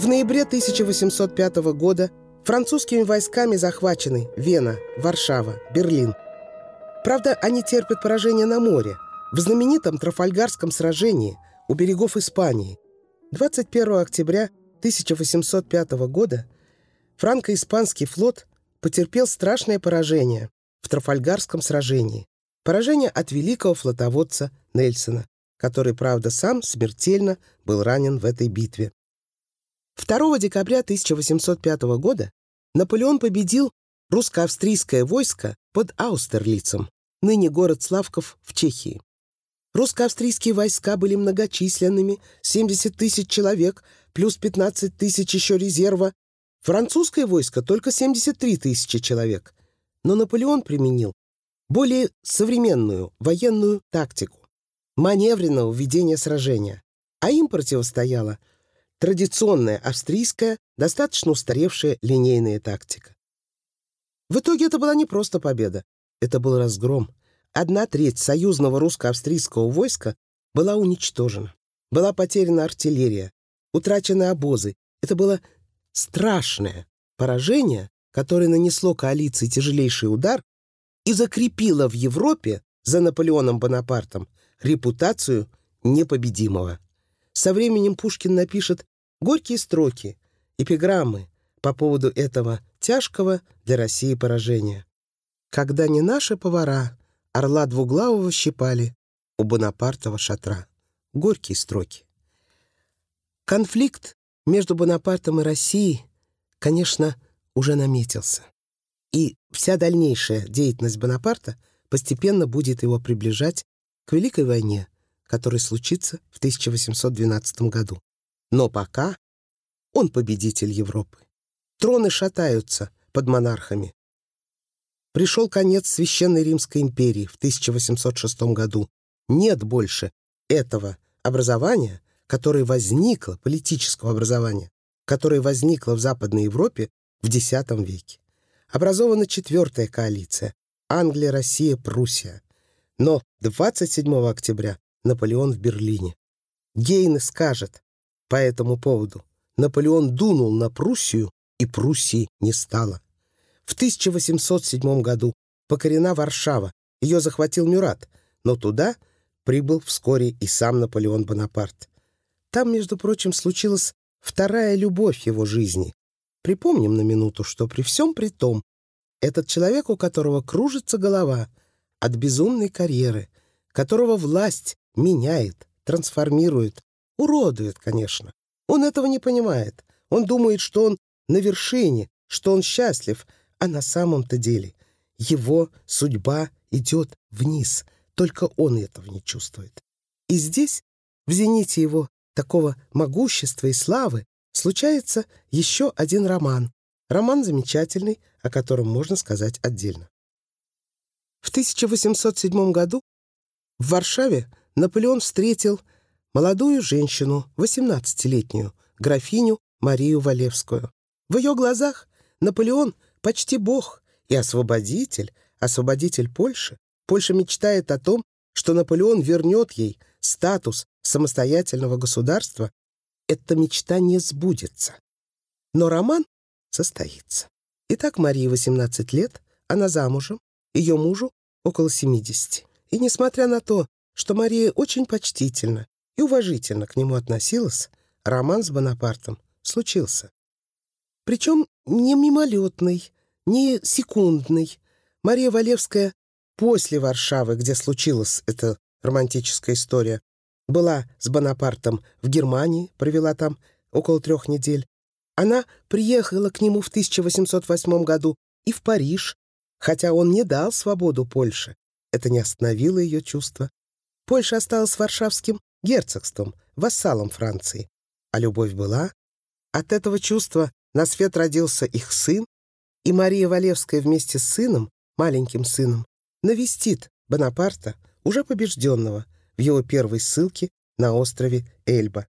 В ноябре 1805 года французскими войсками захвачены Вена, Варшава, Берлин. Правда, они терпят поражение на море, в знаменитом Трафальгарском сражении у берегов Испании. 21 октября 1805 года франко-испанский флот потерпел страшное поражение в Трафальгарском сражении. Поражение от великого флотоводца Нельсона, который, правда, сам смертельно был ранен в этой битве. 2 декабря 1805 года Наполеон победил русско-австрийское войско под Аустерлицем, ныне город Славков в Чехии. Русско-австрийские войска были многочисленными, 70 тысяч человек, плюс 15 тысяч еще резерва. Французское войско только 73 тысячи человек. Но Наполеон применил более современную военную тактику, маневренного ведения сражения, а им противостояла традиционная австрийская, достаточно устаревшая линейная тактика. В итоге это была не просто победа, это был разгром. Одна треть союзного русско-австрийского войска была уничтожена. Была потеряна артиллерия, утрачены обозы. Это было страшное поражение, которое нанесло коалиции тяжелейший удар и закрепило в Европе за Наполеоном Бонапартом репутацию непобедимого. Со временем Пушкин напишет горькие строки, эпиграммы по поводу этого тяжкого для России поражения. Когда не наши повара орла двуглавого щипали у Бонапартова шатра. Горькие строки. Конфликт между Бонапартом и Россией, конечно, уже наметился. И вся дальнейшая деятельность Бонапарта постепенно будет его приближать к Великой войне, которая случится в 1812 году. Но пока он победитель Европы. Троны шатаются под монархами. Пришел конец Священной Римской империи в 1806 году. Нет больше этого образования, которое возникло, политического образования, которое возникло в Западной Европе в X веке. Образована четвертая коалиция – Англия, Россия, Пруссия. Но 27 октября Наполеон в Берлине. Гейне скажет, по этому поводу. Наполеон дунул на Пруссию, и Пруссии не стало. В 1807 году покорена Варшава, ее захватил Мюрат, но туда прибыл вскоре и сам Наполеон Бонапарт. Там, между прочим, случилась вторая любовь его жизни. Припомним на минуту, что при всем при том, этот человек, у которого кружится голова от безумной карьеры, которого власть меняет, трансформирует, Уродует, конечно. Он этого не понимает. Он думает, что он на вершине, что он счастлив, а на самом-то деле его судьба идет вниз. Только он этого не чувствует. И здесь, в зените его такого могущества и славы, случается еще один роман. Роман замечательный, о котором можно сказать отдельно. В 1807 году в Варшаве Наполеон встретил молодую женщину, 18-летнюю, графиню Марию Валевскую. В ее глазах Наполеон почти бог и освободитель, освободитель Польши. Польша мечтает о том, что Наполеон вернет ей статус самостоятельного государства. Эта мечта не сбудется. Но роман состоится. Итак, Марии 18 лет, она замужем, ее мужу около 70. И несмотря на то, что Мария очень почтительна и уважительно к нему относилась, роман с Бонапартом случился. Причем не мимолетный, не секундный. Мария Валевская после Варшавы, где случилась эта романтическая история, была с Бонапартом в Германии, провела там около трех недель. Она приехала к нему в 1808 году и в Париж, хотя он не дал свободу Польше. Это не остановило ее чувства. Польша осталась варшавским герцогством, вассалом Франции. А любовь была. От этого чувства на свет родился их сын, и Мария Валевская вместе с сыном, маленьким сыном, навестит Бонапарта, уже побежденного, в его первой ссылке на острове Эльба.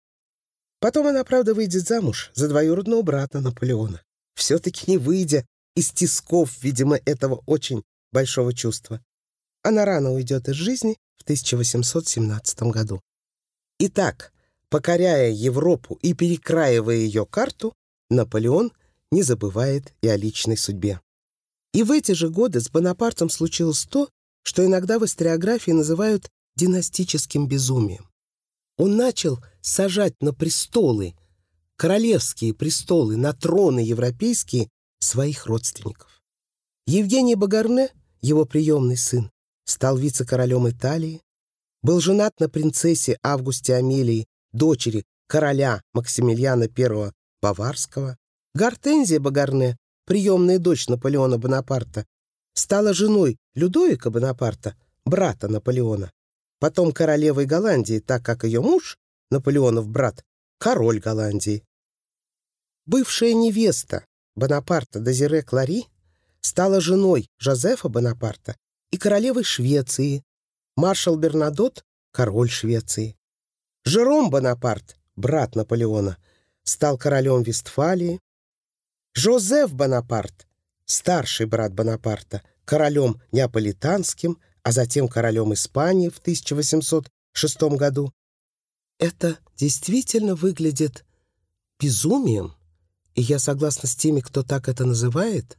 Потом она, правда, выйдет замуж за двоюродного брата Наполеона, все-таки не выйдя из тисков, видимо, этого очень большого чувства. Она рано уйдет из жизни в 1817 году. Итак, покоряя Европу и перекраивая ее карту, Наполеон не забывает и о личной судьбе. И в эти же годы с Бонапартом случилось то, что иногда в историографии называют династическим безумием. Он начал сажать на престолы, королевские престолы, на троны европейские своих родственников. Евгений Багарне, его приемный сын, стал вице-королем Италии, был женат на принцессе Августе Амелии, дочери короля Максимилиана I Баварского. Гортензия Багарне, приемная дочь Наполеона Бонапарта, стала женой Людовика Бонапарта, брата Наполеона, потом королевой Голландии, так как ее муж, Наполеонов брат, король Голландии. Бывшая невеста Бонапарта Дезире Клари стала женой Жозефа Бонапарта и королевой Швеции, маршал Бернадот — король Швеции. Жером Бонапарт, брат Наполеона, стал королем Вестфалии. Жозеф Бонапарт, старший брат Бонапарта, королем неаполитанским, а затем королем Испании в 1806 году. Это действительно выглядит безумием, и я согласна с теми, кто так это называет.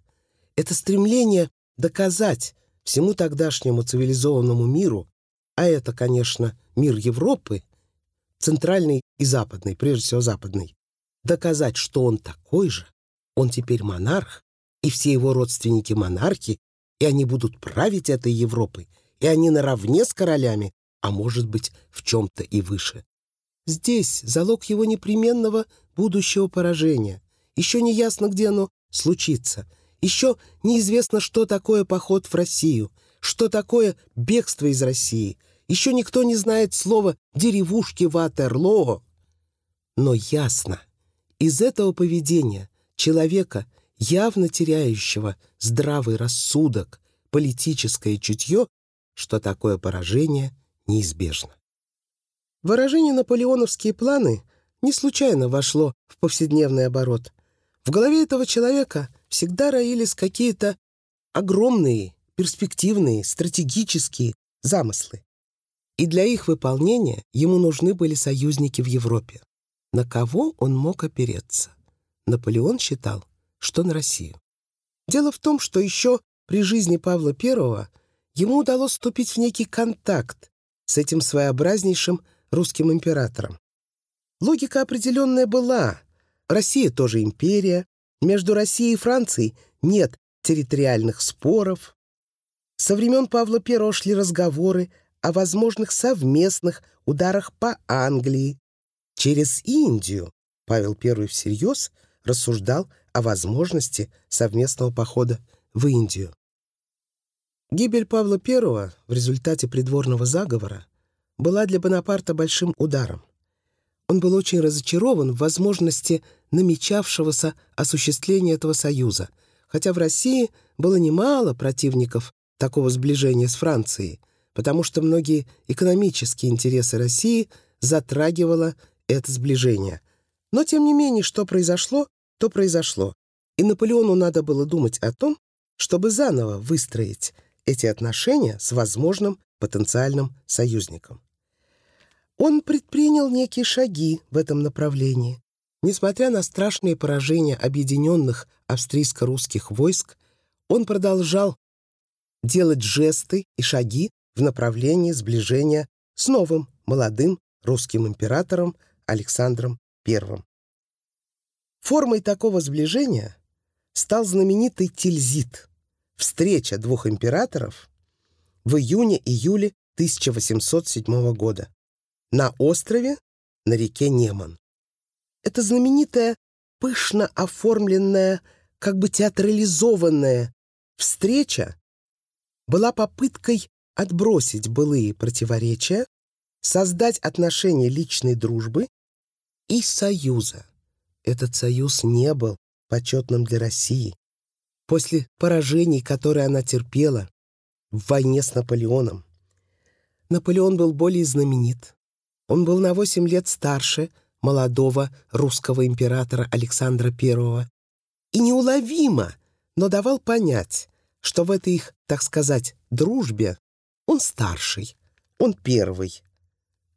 Это стремление доказать всему тогдашнему цивилизованному миру, а это, конечно, мир Европы, центральный и западный, прежде всего западный, доказать, что он такой же, он теперь монарх, и все его родственники монархи, и они будут править этой Европой, и они наравне с королями, а может быть, в чем-то и выше. Здесь залог его непременного будущего поражения. Еще не ясно, где оно случится. Еще неизвестно, что такое поход в Россию, что такое бегство из России. Еще никто не знает слова «деревушки Ватерлоо». Но ясно, из этого поведения человека, явно теряющего здравый рассудок, политическое чутье, что такое поражение неизбежно. Выражение «наполеоновские планы» не случайно вошло в повседневный оборот. В голове этого человека всегда роились какие-то огромные, перспективные, стратегические замыслы. И для их выполнения ему нужны были союзники в Европе. На кого он мог опереться? Наполеон считал, что на Россию. Дело в том, что еще при жизни Павла I ему удалось вступить в некий контакт с этим своеобразнейшим русским императором. Логика определенная была. Россия тоже империя. Между Россией и Францией нет территориальных споров. Со времен Павла I шли разговоры о возможных совместных ударах по Англии. Через Индию Павел I всерьез рассуждал о возможности совместного похода в Индию. Гибель Павла I в результате придворного заговора была для Бонапарта большим ударом. Он был очень разочарован в возможности намечавшегося осуществления этого союза, хотя в России было немало противников такого сближения с Францией, потому что многие экономические интересы России затрагивало это сближение. Но, тем не менее, что произошло, то произошло. И Наполеону надо было думать о том, чтобы заново выстроить эти отношения с возможным потенциальным союзником. Он предпринял некие шаги в этом направлении. Несмотря на страшные поражения объединенных австрийско-русских войск, он продолжал делать жесты и шаги в направлении сближения с новым молодым русским императором Александром I. Формой такого сближения стал знаменитый Тильзит, встреча двух императоров в июне-июле 1807 года на острове на реке Неман. Это знаменитая, пышно оформленная, как бы театрализованная встреча была попыткой отбросить былые противоречия, создать отношения личной дружбы и союза. Этот союз не был почетным для России. После поражений, которые она терпела в войне с Наполеоном, Наполеон был более знаменит. Он был на восемь лет старше молодого русского императора Александра I и неуловимо, но давал понять, что в этой их, так сказать, дружбе он старший, он первый.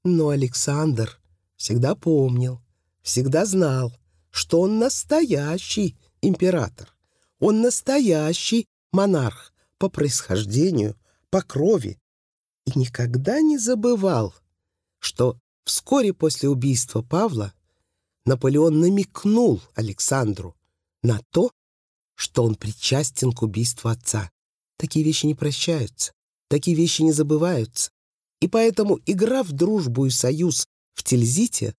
Но Александр всегда помнил, всегда знал, что он настоящий император. Он настоящий монарх по происхождению, по крови. И никогда не забывал, что вскоре после убийства Павла Наполеон намекнул Александру на то, что он причастен к убийству отца. Такие вещи не прощаются, такие вещи не забываются. И поэтому игра в дружбу и союз в Тильзите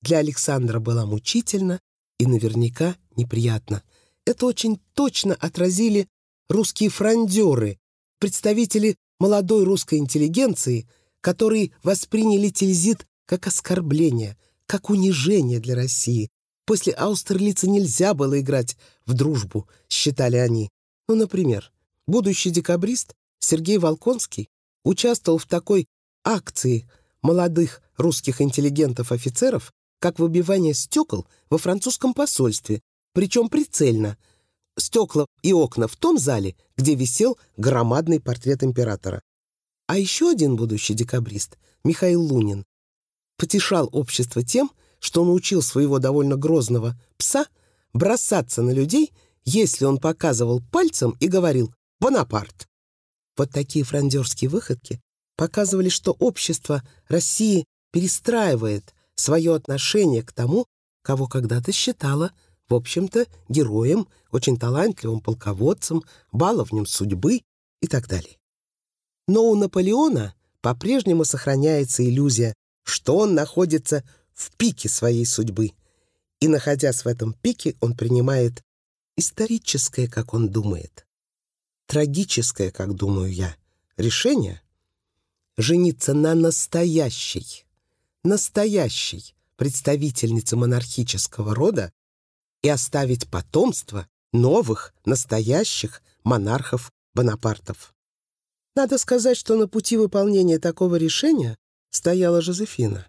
для Александра была мучительна и наверняка неприятна. Это очень точно отразили русские фрондеры, представители молодой русской интеллигенции, которые восприняли Тильзит как оскорбление, как унижение для России. После Аустерлица нельзя было играть в дружбу, считали они. Ну, например, будущий декабрист Сергей Волконский участвовал в такой акции молодых русских интеллигентов-офицеров, как выбивание стекол во французском посольстве, причем прицельно. Стекла и окна в том зале, где висел громадный портрет императора. А еще один будущий декабрист, Михаил Лунин, потешал общество тем, что научил своего довольно грозного пса бросаться на людей, если он показывал пальцем и говорил «Бонапарт». Вот такие франдерские выходки показывали, что общество России перестраивает свое отношение к тому, кого когда-то считала, в общем-то, героем, очень талантливым полководцем, баловнем судьбы и так далее. Но у Наполеона по-прежнему сохраняется иллюзия, что он находится в пике своей судьбы. И, находясь в этом пике, он принимает историческое, как он думает, трагическое, как думаю я, решение жениться на настоящей, настоящей представительнице монархического рода и оставить потомство новых, настоящих монархов-бонапартов. Надо сказать, что на пути выполнения такого решения стояла Жозефина.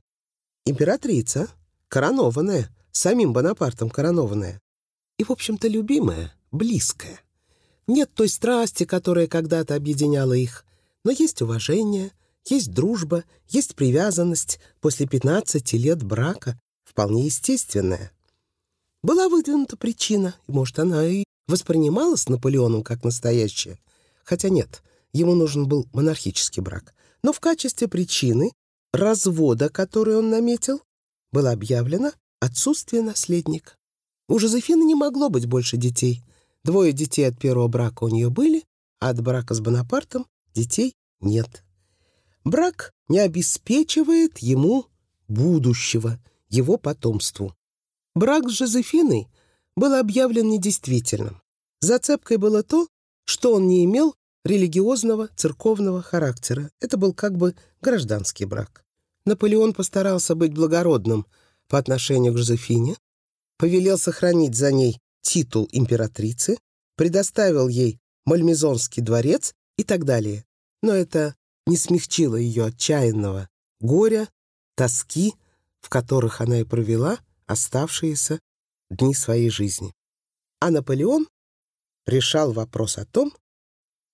Императрица, коронованная, самим Бонапартом коронованная. И, в общем-то, любимая, близкая. Нет той страсти, которая когда-то объединяла их, но есть уважение, есть дружба, есть привязанность после 15 лет брака, вполне естественная. Была выдвинута причина, и, может, она и воспринималась Наполеоном как настоящая. Хотя нет, ему нужен был монархический брак. Но в качестве причины развода, который он наметил, было объявлено отсутствие наследника. У Жозефины не могло быть больше детей. Двое детей от первого брака у нее были, а от брака с Бонапартом детей нет. Брак не обеспечивает ему будущего, его потомству. Брак с Жозефиной был объявлен недействительным. Зацепкой было то, что он не имел религиозного церковного характера. Это был как бы гражданский брак. Наполеон постарался быть благородным по отношению к Жозефине, повелел сохранить за ней титул императрицы, предоставил ей Мальмезонский дворец и так далее. Но это не смягчило ее отчаянного горя, тоски, в которых она и провела оставшиеся дни своей жизни. А Наполеон решал вопрос о том,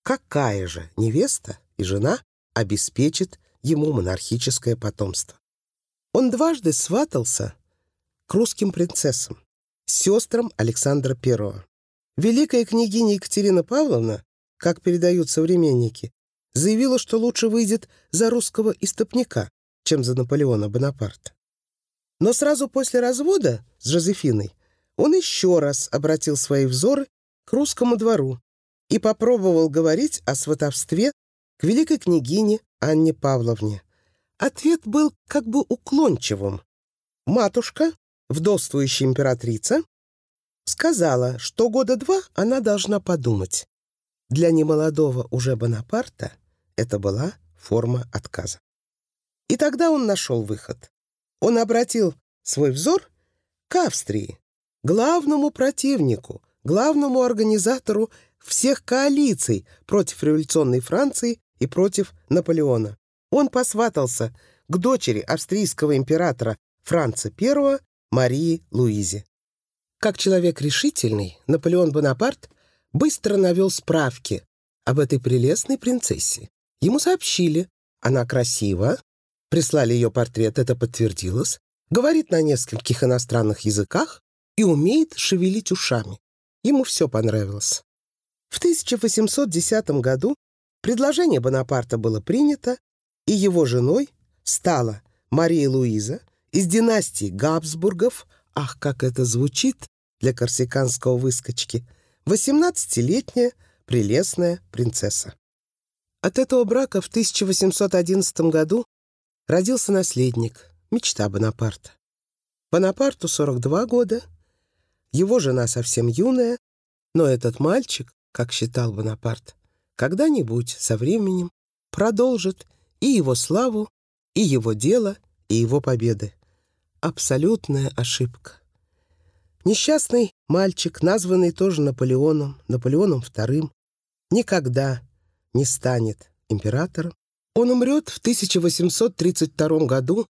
какая же невеста и жена обеспечит ему монархическое потомство. Он дважды сватался к русским принцессам, сестрам Александра I. Великая княгиня Екатерина Павловна, как передают современники, заявила, что лучше выйдет за русского истопника, чем за Наполеона Бонапарта. Но сразу после развода с Жозефиной он еще раз обратил свои взоры к русскому двору и попробовал говорить о сватовстве к великой княгине Анне Павловне. Ответ был как бы уклончивым. Матушка, вдовствующая императрица, сказала, что года два она должна подумать. Для немолодого уже Бонапарта это была форма отказа. И тогда он нашел выход. Он обратил свой взор к Австрии, главному противнику, главному организатору всех коалиций против революционной Франции и против Наполеона. Он посватался к дочери австрийского императора Франца I Марии Луизе. Как человек решительный, Наполеон Бонапарт быстро навел справки об этой прелестной принцессе. Ему сообщили, она красива, прислали ее портрет, это подтвердилось. говорит на нескольких иностранных языках и умеет шевелить ушами. Ему все понравилось. В 1810 году предложение Бонапарта было принято, и его женой стала Мария Луиза из династии Габсбургов, ах, как это звучит для корсиканского выскочки, 18-летняя прелестная принцесса. От этого брака в 1811 году родился наследник, мечта Бонапарта. Бонапарту 42 года, его жена совсем юная, но этот мальчик, как считал Бонапарт, когда-нибудь со временем продолжит и его славу, и его дело, и его победы. Абсолютная ошибка. Несчастный мальчик, названный тоже Наполеоном, Наполеоном II, никогда не станет императором. Он умрет в 1832 году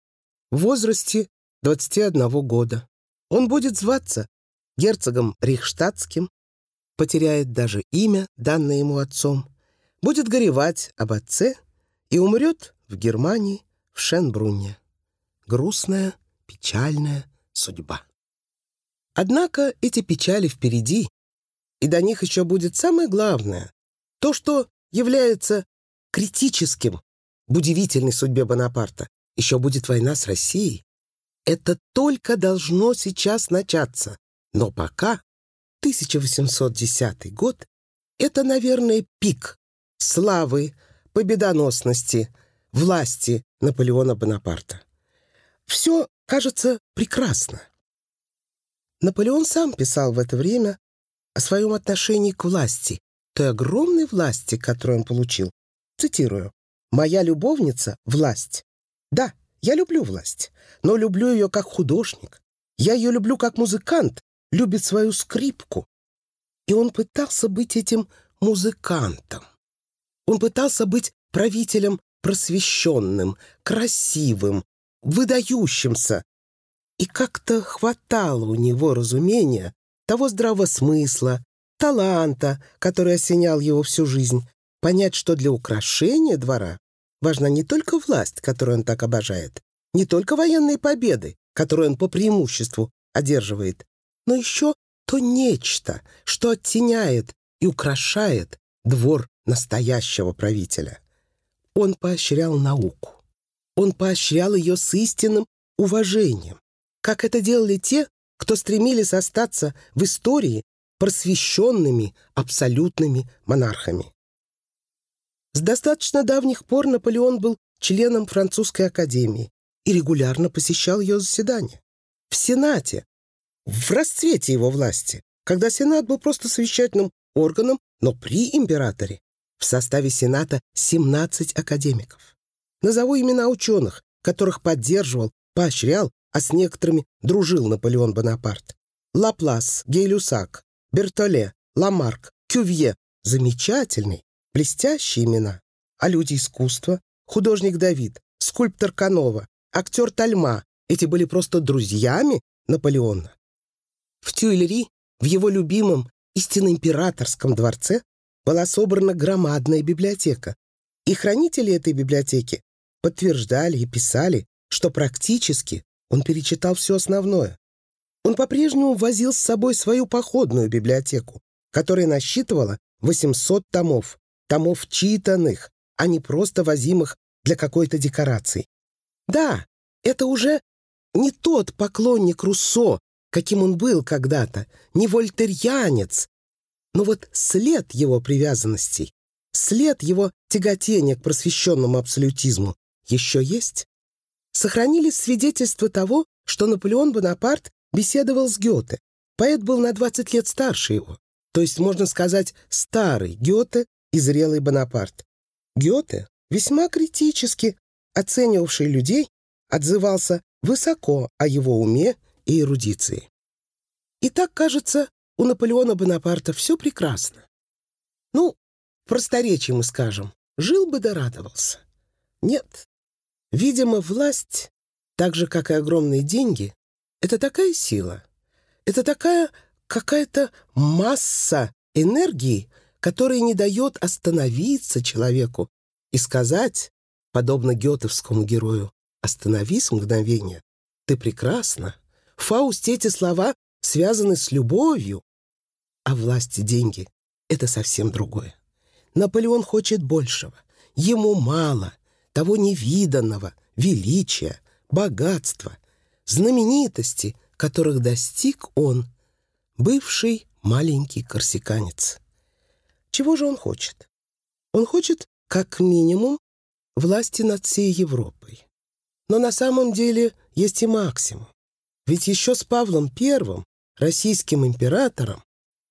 в возрасте 21 года. Он будет зваться герцогом Рейхштадтским, потеряет даже имя, данное ему отцом, будет горевать об отце и умрет в Германии, в Шенбрунне. Грустная, печальная судьба. Однако эти печали впереди, и до них еще будет самое главное, то, что является критическим в удивительной судьбе Бонапарта. Еще будет война с Россией. Это только должно сейчас начаться. Но пока 1810 год — это, наверное, пик славы, победоносности, власти Наполеона Бонапарта. Все кажется прекрасно. Наполеон сам писал в это время о своем отношении к власти, той огромной власти, которую он получил. Цитирую. «Моя любовница — власть. Да, я люблю власть, но люблю ее как художник. Я ее люблю как музыкант, любит свою скрипку». И он пытался быть этим музыкантом. Он пытался быть правителем просвещенным, красивым, выдающимся, и как-то хватало у него разумения того здравого смысла, таланта, который осенял его всю жизнь, понять, что для украшения двора важна не только власть, которую он так обожает, не только военные победы, которые он по преимуществу одерживает, но еще то нечто, что оттеняет и украшает двор настоящего правителя. Он поощрял науку. Он поощрял ее с истинным уважением как это делали те, кто стремились остаться в истории просвещенными абсолютными монархами. С достаточно давних пор Наполеон был членом французской академии и регулярно посещал ее заседания. В Сенате, в расцвете его власти, когда Сенат был просто совещательным органом, но при императоре в составе Сената 17 академиков. Назову имена ученых, которых поддерживал, поощрял а с некоторыми дружил Наполеон Бонапарт. Лаплас, Гей-Люсак, Бертоле, Ламарк, Кювье — замечательные, блестящие имена. А люди искусства, художник Давид, скульптор Канова, актер Тальма — эти были просто друзьями Наполеона. В Тюильри, в его любимом, истинно императорском дворце, была собрана громадная библиотека, и хранители этой библиотеки подтверждали и писали, что практически он перечитал все основное. Он по-прежнему возил с собой свою походную библиотеку, которая насчитывала 800 томов, томов читанных, а не просто возимых для какой-то декорации. Да, это уже не тот поклонник Руссо, каким он был когда-то, не вольтерьянец, но вот след его привязанностей, след его тяготения к просвещенному абсолютизму еще есть сохранились свидетельства того, что Наполеон Бонапарт беседовал с Гёте. Поэт был на 20 лет старше его, то есть, можно сказать, старый Гёте и зрелый Бонапарт. Гёте, весьма критически оценивавший людей, отзывался высоко о его уме и эрудиции. И так, кажется, у Наполеона Бонапарта все прекрасно. Ну, просторечие мы скажем, жил бы да радовался. Нет, Видимо, власть, так же, как и огромные деньги, это такая сила, это такая какая-то масса энергии, которая не дает остановиться человеку и сказать, подобно гетовскому герою, «Остановись мгновение, ты прекрасна. В Фаусте эти слова связаны с любовью. А власти деньги — это совсем другое. Наполеон хочет большего. Ему мало того невиданного, величия, богатства, знаменитости, которых достиг он, бывший маленький корсиканец. Чего же он хочет? Он хочет, как минимум, власти над всей Европой. Но на самом деле есть и максимум. Ведь еще с Павлом I, российским императором,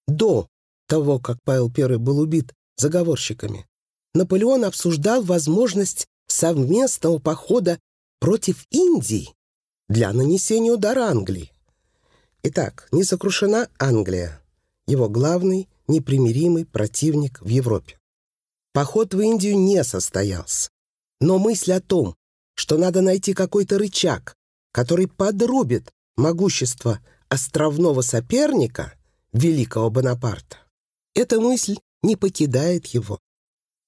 до того, как Павел I был убит заговорщиками, Наполеон обсуждал возможность совместного похода против Индии для нанесения удара Англии. Итак, не сокрушена Англия, его главный непримиримый противник в Европе. Поход в Индию не состоялся. Но мысль о том, что надо найти какой-то рычаг, который подрубит могущество островного соперника, великого Бонапарта, эта мысль не покидает его.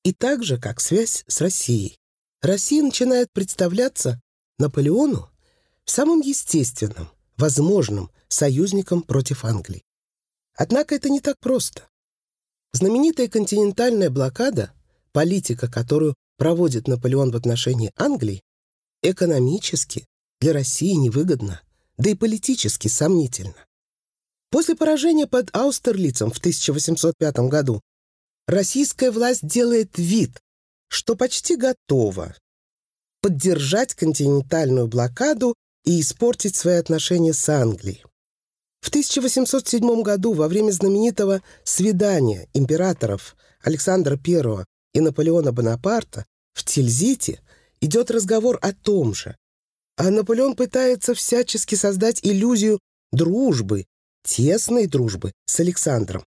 И так же, как связь с Россией. Россия начинает представляться Наполеону самым естественным, возможным союзником против Англии. Однако это не так просто. Знаменитая континентальная блокада, политика, которую проводит Наполеон в отношении Англии, экономически для России невыгодна, да и политически сомнительно. После поражения под Аустерлицем в 1805 году российская власть делает вид, что почти готова поддержать континентальную блокаду и испортить свои отношения с Англией. В 1807 году во время знаменитого свидания императоров Александра I и Наполеона Бонапарта в Тильзите идет разговор о том же, а Наполеон пытается всячески создать иллюзию дружбы, тесной дружбы с Александром.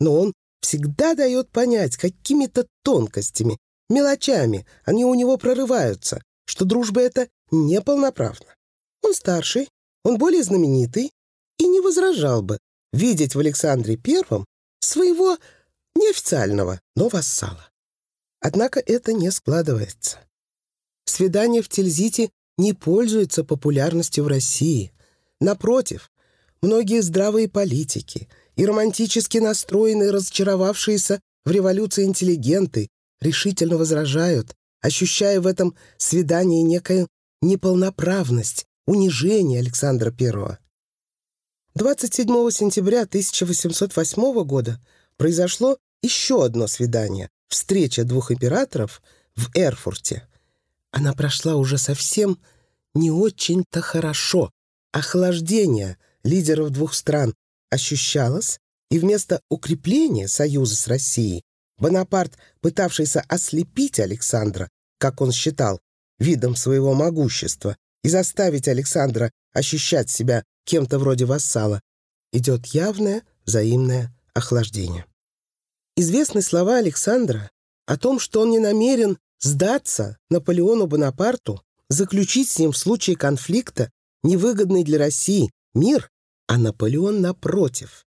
Но он всегда дает понять какими-то тонкостями, мелочами, они у него прорываются, что дружба эта неполноправна. Он старший, он более знаменитый и не возражал бы видеть в Александре Первом своего неофициального, но вассала. Однако это не складывается. Свидание в Тильзите не пользуется популярностью в России. Напротив, многие здравые политики и романтически настроенные, разочаровавшиеся в революции интеллигенты, решительно возражают, ощущая в этом свидании некую неполноправность, унижение Александра I. 27 сентября 1808 года произошло еще одно свидание, встреча двух императоров в Эрфурте. Она прошла уже совсем не очень-то хорошо. Охлаждение лидеров двух стран ощущалось, и вместо укрепления союза с Россией Бонапарт, пытавшийся ослепить Александра, как он считал, видом своего могущества, и заставить Александра ощущать себя кем-то вроде вассала, идет явное взаимное охлаждение. Известны слова Александра о том, что он не намерен сдаться Наполеону Бонапарту, заключить с ним в случае конфликта невыгодный для России мир, а Наполеон, напротив,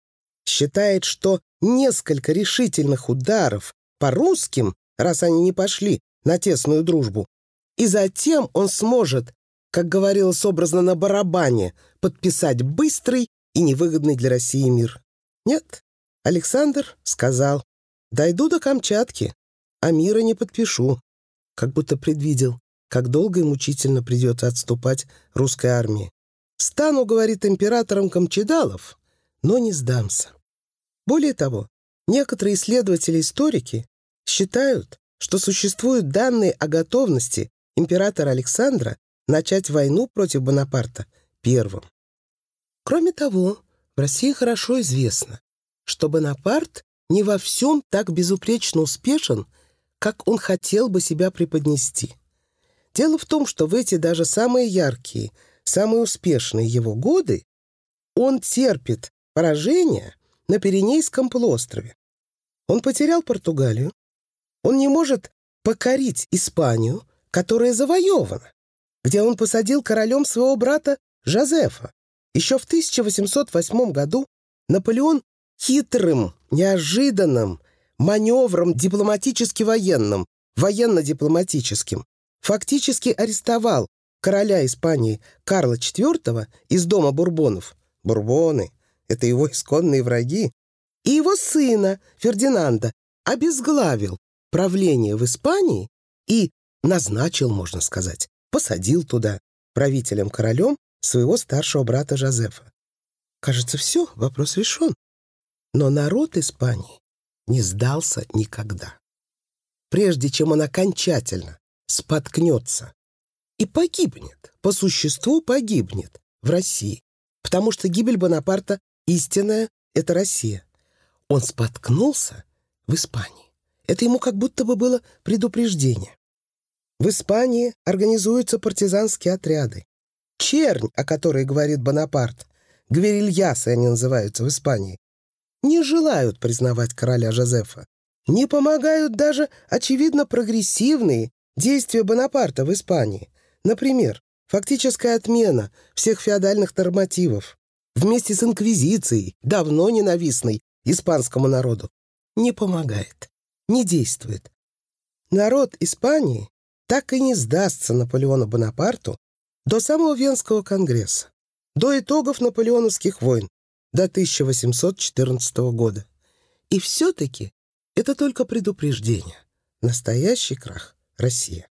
считает, что несколько решительных ударов по русским, раз они не пошли на тесную дружбу, и затем он сможет, как говорилось образно на барабане, подписать быстрый и невыгодный для России мир. Нет, Александр сказал, дойду до Камчатки, а мира не подпишу, как будто предвидел, как долго и мучительно придется отступать русской армии. Стану, говорит императором Камчедалов, но не сдамся. Более того, некоторые исследователи-историки считают, что существуют данные о готовности императора Александра начать войну против Бонапарта первым. Кроме того, в России хорошо известно, что Бонапарт не во всем так безупречно успешен, как он хотел бы себя преподнести. Дело в том, что в эти даже самые яркие, самые успешные его годы он терпит поражение на Пиренейском полуострове. Он потерял Португалию, он не может покорить Испанию, которая завоевана, где он посадил королем своего брата Жозефа. Еще в 1808 году Наполеон хитрым, неожиданным маневром дипломатически-военным, военно-дипломатическим, фактически арестовал короля Испании Карла IV из дома Бурбонов, Бурбоны — это его исконные враги, и его сына Фердинанда обезглавил правление в Испании и назначил, можно сказать, посадил туда правителем-королем своего старшего брата Жозефа. Кажется, все, вопрос решен. Но народ Испании не сдался никогда. Прежде чем он окончательно споткнется и погибнет, по существу погибнет в России, потому что гибель Бонапарта истинная — это Россия. Он споткнулся в Испании. Это ему как будто бы было предупреждение. В Испании организуются партизанские отряды. Чернь, о которой говорит Бонапарт, гверильясы они называются в Испании, не желают признавать короля Жозефа. Не помогают даже очевидно прогрессивные действия Бонапарта в Испании. Например, фактическая отмена всех феодальных нормативов вместе с инквизицией, давно ненавистной испанскому народу, не помогает, не действует. Народ Испании так и не сдастся Наполеону Бонапарту до самого Венского конгресса, до итогов наполеоновских войн, до 1814 года. И все-таки это только предупреждение. Настоящий крах — Россия.